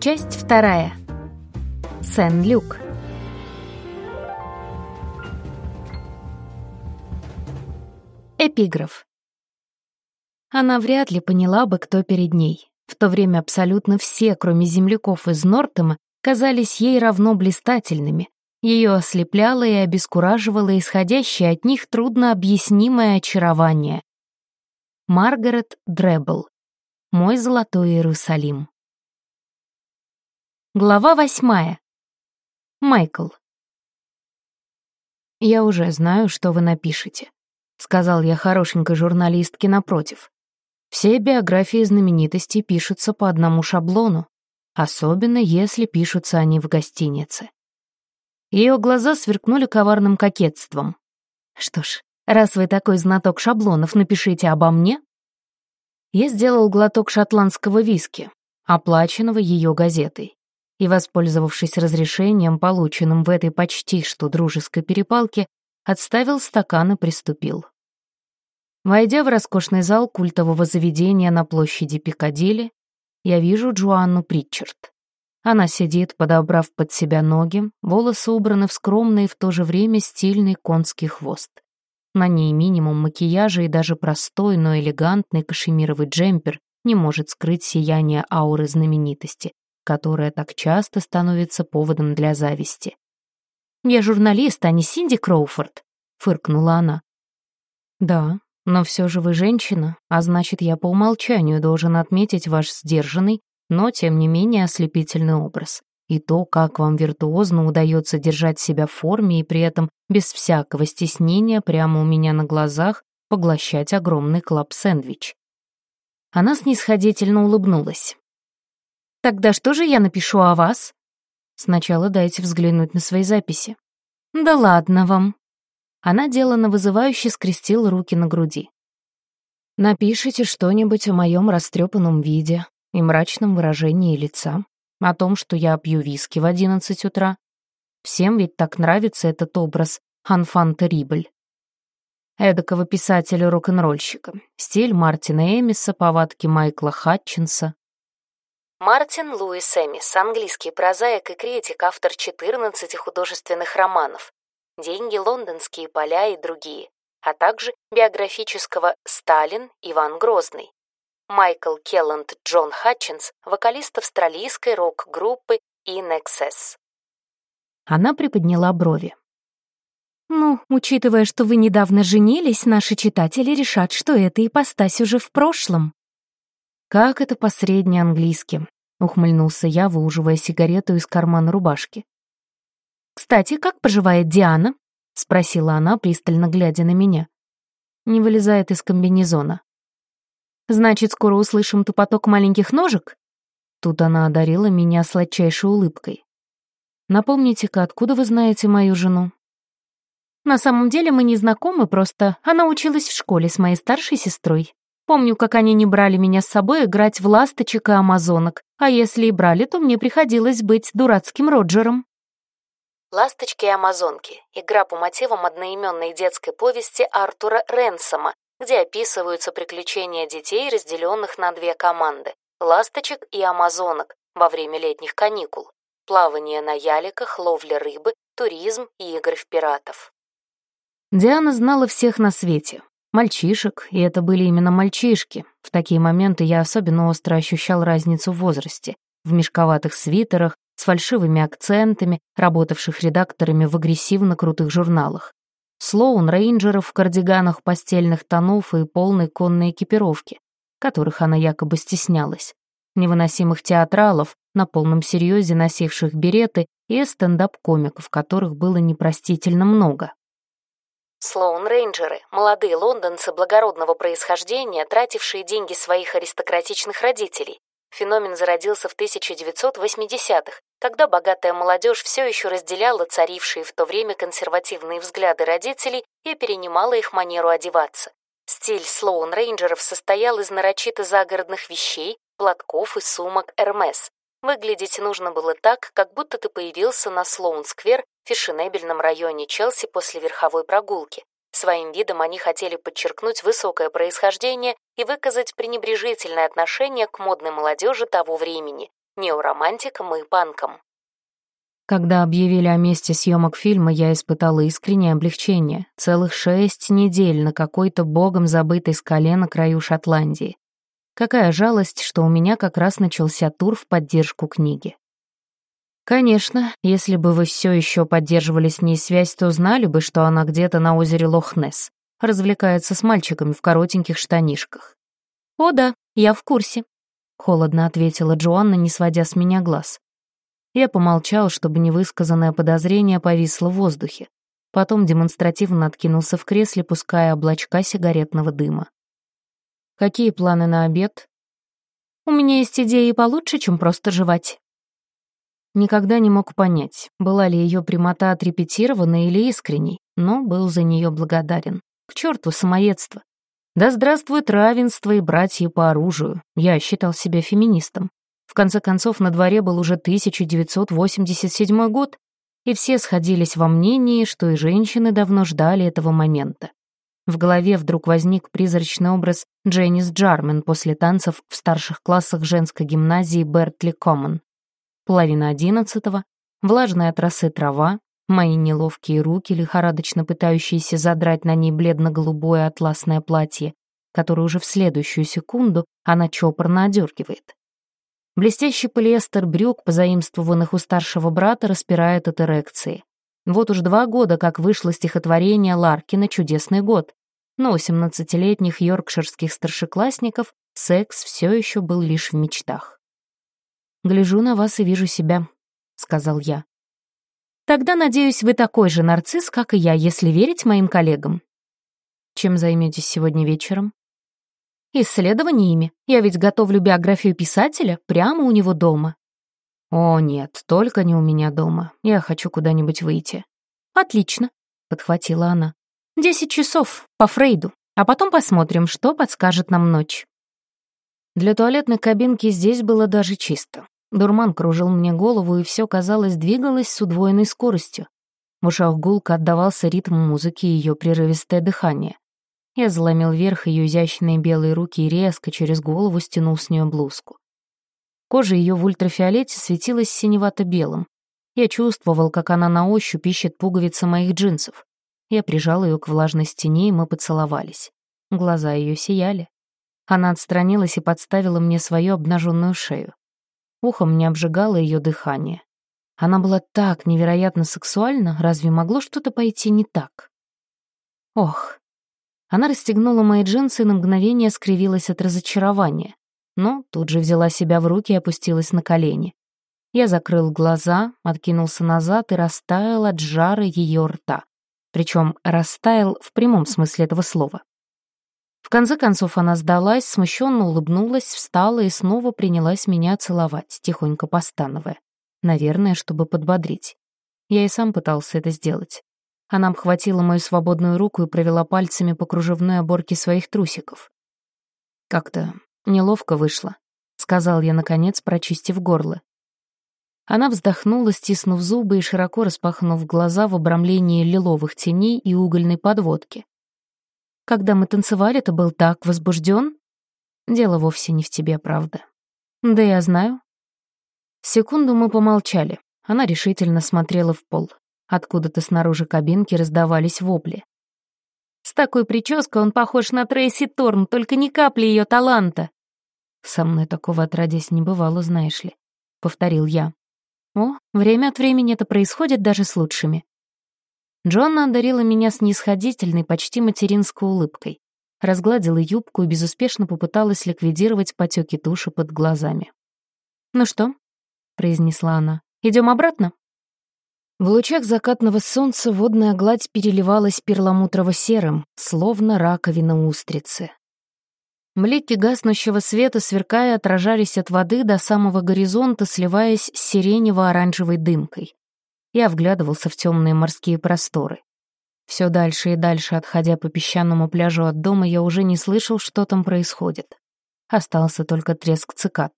Часть вторая. Сен-Люк. Эпиграф. Она вряд ли поняла бы, кто перед ней. В то время абсолютно все, кроме земляков из Нортема, казались ей равно блистательными. Ее ослепляло и обескураживало исходящее от них труднообъяснимое очарование. Маргарет Дребл. Мой золотой Иерусалим. Глава восьмая. Майкл. «Я уже знаю, что вы напишете», — сказал я хорошенькой журналистке напротив. «Все биографии знаменитостей пишутся по одному шаблону, особенно если пишутся они в гостинице». Ее глаза сверкнули коварным кокетством. «Что ж, раз вы такой знаток шаблонов, напишите обо мне». Я сделал глоток шотландского виски, оплаченного ее газетой и, воспользовавшись разрешением, полученным в этой почти что дружеской перепалке, отставил стакан и приступил. Войдя в роскошный зал культового заведения на площади Пикадилли, я вижу Джоанну Притчард. Она сидит, подобрав под себя ноги, волосы убраны в скромный и в то же время стильный конский хвост. На ней минимум макияжа и даже простой, но элегантный кашемировый джемпер не может скрыть сияние ауры знаменитости, которая так часто становится поводом для зависти. «Я журналист, а не Синди Кроуфорд», — фыркнула она. «Да, но все же вы женщина, а значит, я по умолчанию должен отметить ваш сдержанный, но, тем не менее, ослепительный образ. И то, как вам виртуозно удается держать себя в форме и при этом без всякого стеснения прямо у меня на глазах поглощать огромный клаб-сэндвич». Она снисходительно улыбнулась. Тогда что же я напишу о вас? Сначала дайте взглянуть на свои записи. Да ладно вам. Она делано вызывающе скрестила руки на груди. Напишите что-нибудь о моем растрепанном виде и мрачном выражении лица, о том, что я пью виски в одиннадцать утра. Всем ведь так нравится этот образ «Анфан Терибль». Эдакого писателя-рок-н-ролльщика. Стиль Мартина Эмиса, повадки Майкла Хатчинса, Мартин Луис Эмис, английский прозаик и критик, автор 14 художественных романов «Деньги, лондонские поля» и другие, а также биографического «Сталин. Иван Грозный». Майкл Келланд Джон Хатчинс, вокалист австралийской рок-группы INXS. Она приподняла брови. «Ну, учитывая, что вы недавно женились, наши читатели решат, что эта ипостась уже в прошлом». «Как это по-средне-английски?» — ухмыльнулся я, выуживая сигарету из кармана рубашки. «Кстати, как поживает Диана?» — спросила она, пристально глядя на меня. Не вылезает из комбинезона. «Значит, скоро услышим тупоток маленьких ножек?» Тут она одарила меня сладчайшей улыбкой. «Напомните-ка, откуда вы знаете мою жену?» «На самом деле мы не знакомы, просто она училась в школе с моей старшей сестрой. Помню, как они не брали меня с собой играть в ласточек и амазонок, а если и брали, то мне приходилось быть дурацким Роджером. «Ласточки и амазонки» — игра по мотивам одноименной детской повести Артура Ренсома, где описываются приключения детей, разделенных на две команды — ласточек и амазонок во время летних каникул, плавание на яликах, ловля рыбы, туризм и игры в пиратов. Диана знала всех на свете, Мальчишек, и это были именно мальчишки. В такие моменты я особенно остро ощущал разницу в возрасте. В мешковатых свитерах, с фальшивыми акцентами, работавших редакторами в агрессивно крутых журналах. Слоун рейнджеров в кардиганах постельных тонов и полной конной экипировки, которых она якобы стеснялась. Невыносимых театралов, на полном серьезе носивших береты, и стендап-комиков, которых было непростительно много. Слоун-рейнджеры, молодые лондонцы благородного происхождения, тратившие деньги своих аристократичных родителей. Феномен зародился в 1980-х, когда богатая молодежь все еще разделяла царившие в то время консервативные взгляды родителей и перенимала их манеру одеваться. Стиль слоун-рейнджеров состоял из нарочито загородных вещей, платков и сумок «Эрмес». Выглядеть нужно было так, как будто ты появился на Слоун-сквер фешенебельном районе Челси после верховой прогулки. Своим видом они хотели подчеркнуть высокое происхождение и выказать пренебрежительное отношение к модной молодежи того времени, неоромантикам и панкам. Когда объявили о месте съемок фильма, я испытала искреннее облегчение. Целых шесть недель на какой-то богом забытой скале на краю Шотландии. Какая жалость, что у меня как раз начался тур в поддержку книги. Конечно, если бы вы все еще поддерживали с ней связь, то знали бы, что она где-то на озере Лохнес, развлекается с мальчиками в коротеньких штанишках. «О да, я в курсе», — холодно ответила Джоанна, не сводя с меня глаз. Я помолчал, чтобы невысказанное подозрение повисло в воздухе. Потом демонстративно откинулся в кресле, пуская облачка сигаретного дыма. «Какие планы на обед?» «У меня есть идеи получше, чем просто жевать». Никогда не мог понять, была ли ее прямота отрепетирована или искренней, но был за нее благодарен. К черту самоедство. Да здравствует равенство и братья по оружию. Я считал себя феминистом. В конце концов, на дворе был уже 1987 год, и все сходились во мнении, что и женщины давно ждали этого момента. В голове вдруг возник призрачный образ Дженнис Джармен после танцев в старших классах женской гимназии Бертли Коммон. Половина одиннадцатого, влажная от росы трава, мои неловкие руки, лихорадочно пытающиеся задрать на ней бледно-голубое атласное платье, которое уже в следующую секунду она чопорно одергивает. Блестящий полиэстер брюк, позаимствованных у старшего брата, распирает от эрекции. Вот уж два года, как вышло стихотворение Ларкина «Чудесный год», но у 17-летних йоркширских старшеклассников секс все еще был лишь в мечтах. «Гляжу на вас и вижу себя», — сказал я. «Тогда, надеюсь, вы такой же нарцисс, как и я, если верить моим коллегам». «Чем займетесь сегодня вечером?» Исследованиями. Я ведь готовлю биографию писателя прямо у него дома. О, нет, только не у меня дома. Я хочу куда-нибудь выйти. Отлично, подхватила она. Десять часов, по Фрейду. А потом посмотрим, что подскажет нам ночь. Для туалетной кабинки здесь было даже чисто. Дурман кружил мне голову, и все, казалось, двигалось с удвоенной скоростью. В ушах гулко отдавался ритм музыки и ее прерывистое дыхание. Я заломил вверх ее изящные белые руки и резко через голову стянул с нее блузку. Кожа ее в ультрафиолете светилась синевато-белым. Я чувствовал, как она на ощупь ищет пуговицы моих джинсов. Я прижал ее к влажной стене, и мы поцеловались. Глаза ее сияли. Она отстранилась и подставила мне свою обнаженную шею. Ухом мне обжигало ее дыхание. Она была так невероятно сексуальна, разве могло что-то пойти не так? Ох, она расстегнула мои джинсы и на мгновение скривилась от разочарования, но тут же взяла себя в руки и опустилась на колени. Я закрыл глаза, откинулся назад и растаял от жара ее рта. Причем растаял в прямом смысле этого слова. В конце концов она сдалась, смущенно улыбнулась, встала и снова принялась меня целовать, тихонько постановая. Наверное, чтобы подбодрить. Я и сам пытался это сделать. Она обхватила мою свободную руку и провела пальцами по кружевной оборке своих трусиков. «Как-то неловко вышло», — сказал я, наконец, прочистив горло. Она вздохнула, стиснув зубы и широко распахнув глаза в обрамлении лиловых теней и угольной подводки. «Когда мы танцевали, ты был так возбужден?» «Дело вовсе не в тебе, правда». «Да я знаю». Секунду мы помолчали. Она решительно смотрела в пол. Откуда-то снаружи кабинки раздавались вопли. «С такой прической он похож на Трейси Торн, только ни капли ее таланта!» «Со мной такого отродясь не бывало, знаешь ли», — повторил я. «О, время от времени это происходит даже с лучшими». Джонна одарила меня снисходительной, почти материнской улыбкой, разгладила юбку и безуспешно попыталась ликвидировать потеки туши под глазами. «Ну что?» — произнесла она. «Идем обратно?» В лучах закатного солнца водная гладь переливалась перламутрово-серым, словно раковина устрицы. Блики гаснущего света, сверкая, отражались от воды до самого горизонта, сливаясь с сиренево-оранжевой дымкой. Я вглядывался в темные морские просторы. Все дальше и дальше, отходя по песчаному пляжу от дома, я уже не слышал, что там происходит. Остался только треск цикад.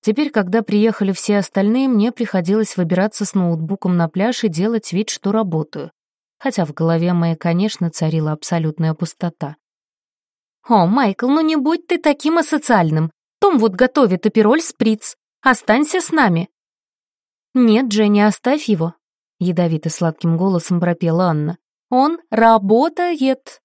Теперь, когда приехали все остальные, мне приходилось выбираться с ноутбуком на пляж и делать вид, что работаю. Хотя в голове моей, конечно, царила абсолютная пустота. «О, Майкл, ну не будь ты таким асоциальным. Том вот готовит апероль сприц, Останься с нами!» «Нет, Дженни, оставь его!» — ядовито-сладким голосом пропела Анна. «Он работает!»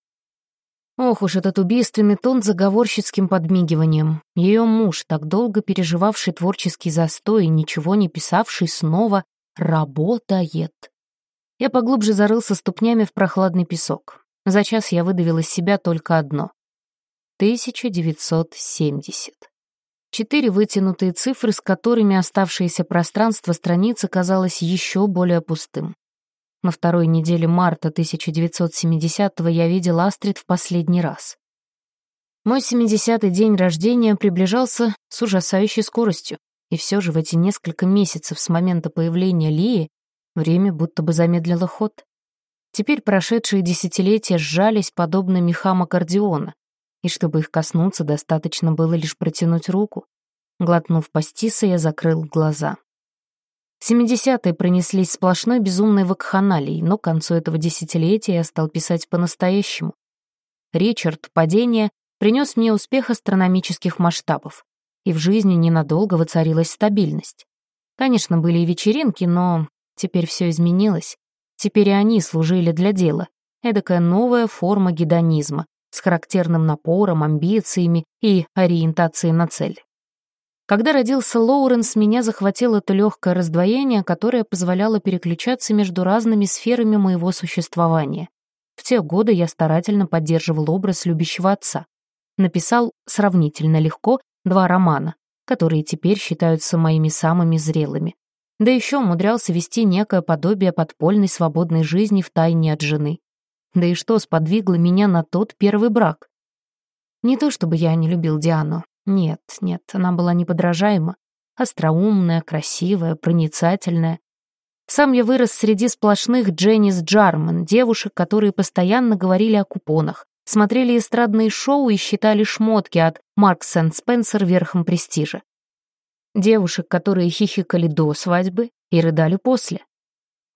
Ох уж этот убийственный тон заговорщицким подмигиванием. Ее муж, так долго переживавший творческий застой и ничего не писавший, снова работает. Я поглубже зарылся ступнями в прохладный песок. За час я выдавил из себя только одно. 1970. Четыре вытянутые цифры, с которыми оставшееся пространство страницы казалось еще более пустым. На второй неделе марта 1970-го я видел Астрид в последний раз. Мой 70-й день рождения приближался с ужасающей скоростью, и все же в эти несколько месяцев с момента появления Лии время будто бы замедлило ход. Теперь прошедшие десятилетия сжались подобно мехам аккордеона, и чтобы их коснуться, достаточно было лишь протянуть руку. Глотнув пастиса, я закрыл глаза. Семидесятые пронеслись сплошной безумной вакханалией, но к концу этого десятилетия я стал писать по-настоящему. Ричард «Падение» принес мне успех астрономических масштабов, и в жизни ненадолго воцарилась стабильность. Конечно, были и вечеринки, но теперь все изменилось. Теперь и они служили для дела. Эдакая новая форма гедонизма с характерным напором, амбициями и ориентацией на цель. Когда родился Лоуренс, меня захватило это легкое раздвоение, которое позволяло переключаться между разными сферами моего существования. В те годы я старательно поддерживал образ любящего отца. Написал сравнительно легко два романа, которые теперь считаются моими самыми зрелыми. Да еще умудрялся вести некое подобие подпольной свободной жизни в тайне от жены. Да и что сподвигло меня на тот первый брак? Не то чтобы я не любил Диану, нет, нет, она была неподражаема. Остроумная, красивая, проницательная. Сам я вырос среди сплошных Дженнис Джарман, девушек, которые постоянно говорили о купонах, смотрели эстрадные шоу и считали шмотки от Маркс энд Спенсер верхом престижа. Девушек, которые хихикали до свадьбы и рыдали после.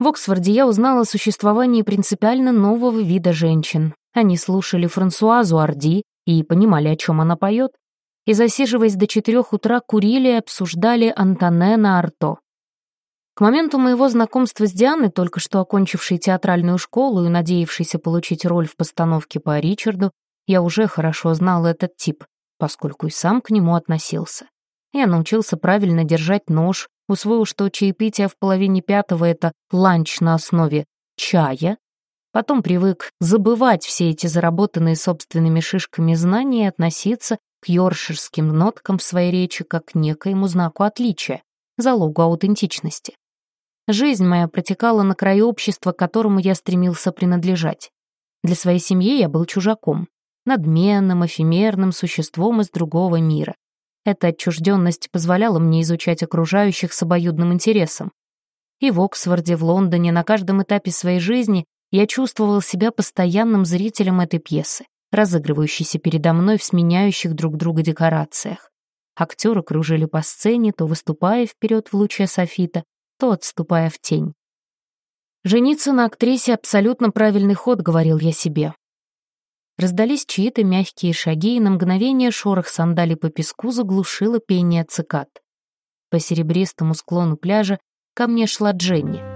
В Оксфорде я узнала о существовании принципиально нового вида женщин. Они слушали Франсуазу Арди и понимали, о чем она поет, и, засиживаясь до четырех утра, курили и обсуждали Антонена Арто. К моменту моего знакомства с Дианой, только что окончившей театральную школу и надеявшейся получить роль в постановке по Ричарду, я уже хорошо знал этот тип, поскольку и сам к нему относился. Я научился правильно держать нож, усвоил, что чаепитие в половине пятого — это ланч на основе чая, потом привык забывать все эти заработанные собственными шишками знания и относиться к йорширским ноткам в своей речи как к некоему знаку отличия, залогу аутентичности. Жизнь моя протекала на краю общества, к которому я стремился принадлежать. Для своей семьи я был чужаком, надменным, эфемерным существом из другого мира. Эта отчужденность позволяла мне изучать окружающих с обоюдным интересом. И в Оксфорде, в Лондоне, на каждом этапе своей жизни я чувствовал себя постоянным зрителем этой пьесы разыгрывающийся передо мной в сменяющих друг друга декорациях. Актеры кружили по сцене, то выступая вперед в луче софита, то отступая в тень. «Жениться на актрисе — абсолютно правильный ход», — говорил я себе. Раздались чьи-то мягкие шаги, и на мгновение шорох сандали по песку заглушило пение цикад. По серебристому склону пляжа ко мне шла Дженни —